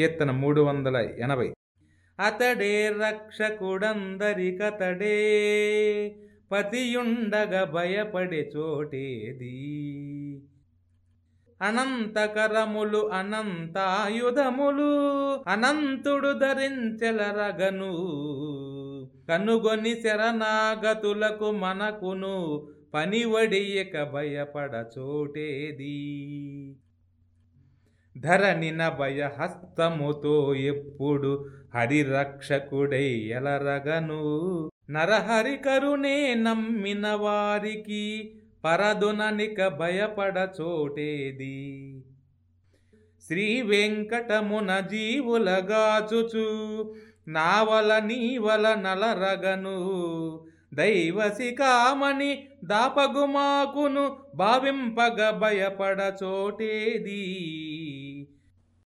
కీర్తన మూడు వందల ఎనభై. అతడే రక్షకుడందరికతడే పతియుండగ భయపడే చోటేది. అనంతకరములు అనంతాయుధములు అనంతుడు ధరించెలరగను కనుగొని శరణాగతులకు మనకును పనివడియక భయపడ చోటేది. ధరణిన భయహస్తముతో ఎప్పుడు హరిరక్షకుడై ఎలరగను. నరహరికరునే నమ్మిన వారికి పరదుననిక భయపడ చోటేది. శ్రీ వెంకటమున జీవులగాచుచు నావల నీవల నలరగను. దైవశిఖామణి దాపగుమాకును భావింపగ భయపడ చోటేది.